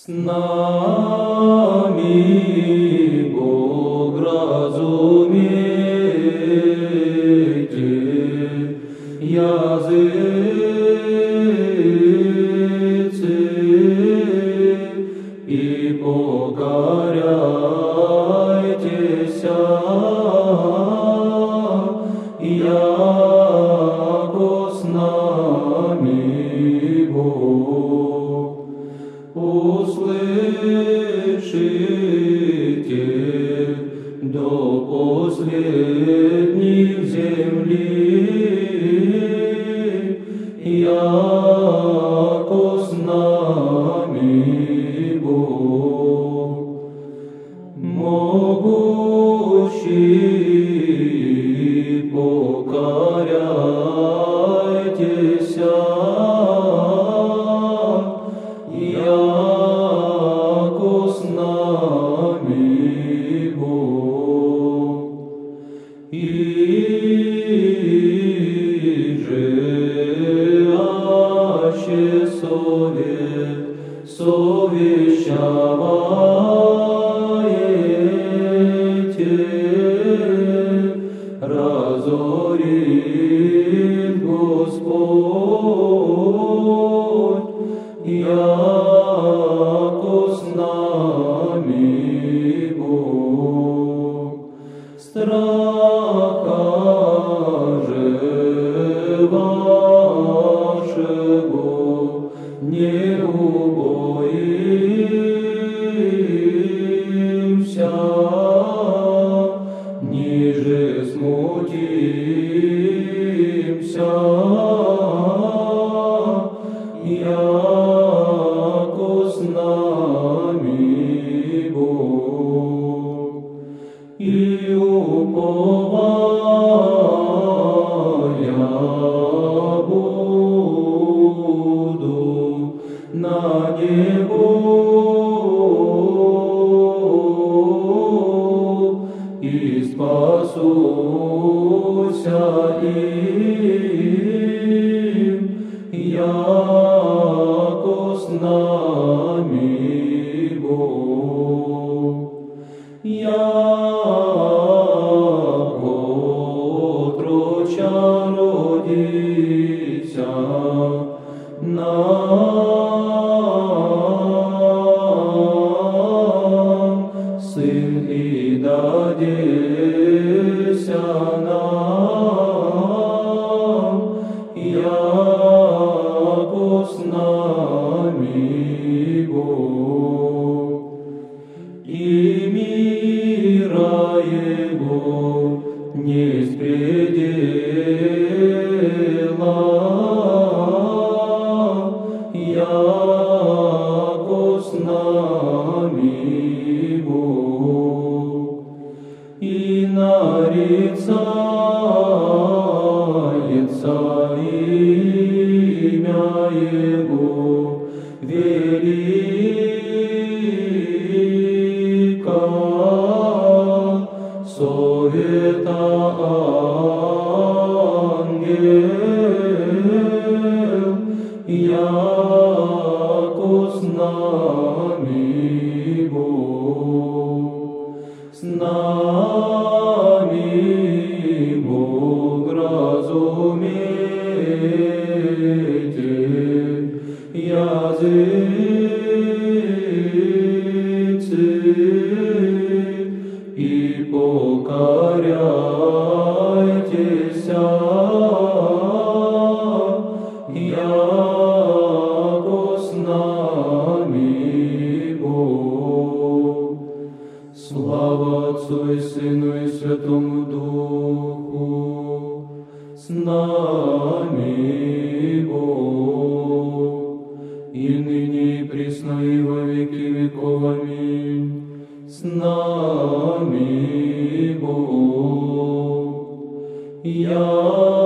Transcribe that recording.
С нами Бог разумейте, языцы, и покоряйтесь, яко с нами Бог. Услышите до последних земли, совет совещаете, разорит Господь, яко с Бог. Страха же вашего ниже смутимся, الرحيم يا мира Его не спредела, яко с нами Бог. И нарицается яко с нами Бог. С нами Бог разумейте, языцы, Отцу и Сыну и Святому Духу, с нами Бог, и ныне и присно и во веки веков. Аминь. С нами Бог, я